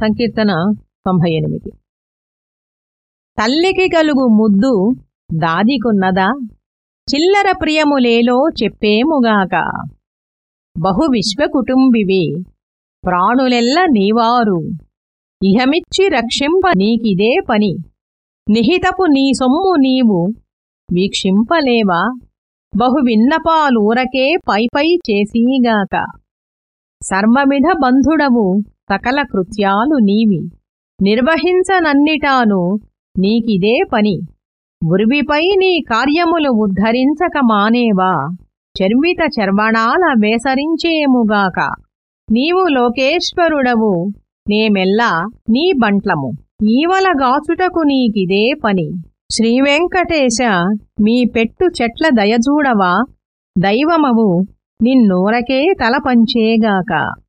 సంకీర్తన తొంభై ఎనిమిది తల్లికి కలుగు ముద్దు దాదికున్నదా? చిల్లర ప్రియములేలో చెప్పేముగాక? బహు విశ్వకుటుంబివి ప్రాణులెల్ల నీవారు. ఇహమిచ్చి రక్షింప నీకిదే పని. నిహితపు నీ సొమ్ము నీవు వీక్షింపలేవా? బహు విన్నపాలూరకే పైపై చేసీగాక. సర్వమిధ బంధుడవు సకల కృత్యాలు నీవి. నిర్వహించనన్నిటాను నీకిదే పని. ఉరివిపై నీ కార్యములు ఉద్ధరించక మానేవా. చర్మిత చర్వణాల వేసరించేముగాక. నీవు లోకేశ్వరుడవు నేమెల్లా నీ బంట్లము. ఈవలగాచుటకు నీకిదే పని. శ్రీవెంకటేశ మీ పెట్టు చెట్ల దయజూడవా దైవమవు నిన్నోరకే తలపంచేగాక.